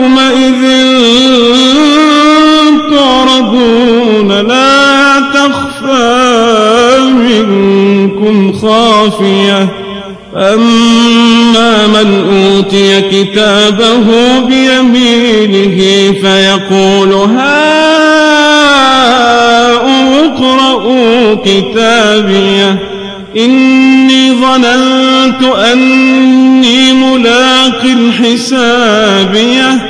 يومئذ تعرضون لا تخفى منكم خافية. أما من أوتي كتابه بيمينه فيقول هاؤم اقرءوا كتابيه إني ظننت أني ملاق حسابيه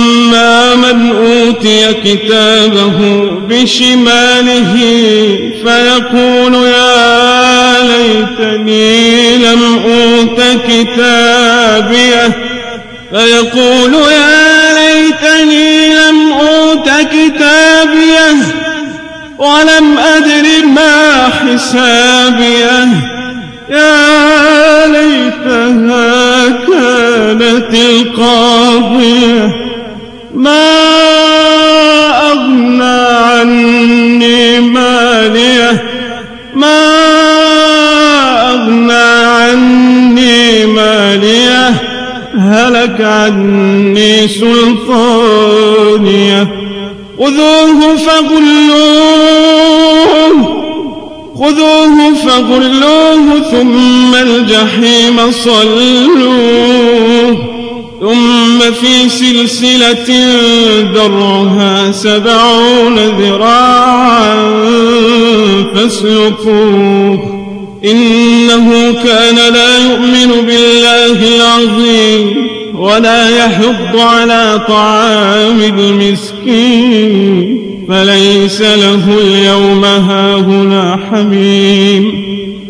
من أوتي كتابه بشماله فيقول يا ليتني لم أوت كتابيه فيقول يا ليتني لم أوت كتابيه ولم أدر ما حسابيه يا ليتها كانت القاضية ما أغنى عني مالية. ما أغنى عني مالية. هلك عني سلطانية. خذوه فغلوه. خذوه فغلوه ثم الجحيم صلوه. ثم في سلسلة درها سبعون ذراعا فاسلكوه. إنه كان لا يؤمن بالله العظيم ولا يحض على طعام المسكين. فليس له اليوم هاهنا حميم.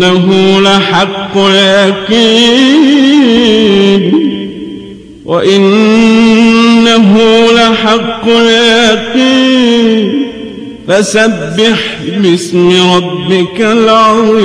وإنه لحق اليقين وإنه لحق اليقين. فسبح باسم ربك العظيم.